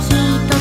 ひと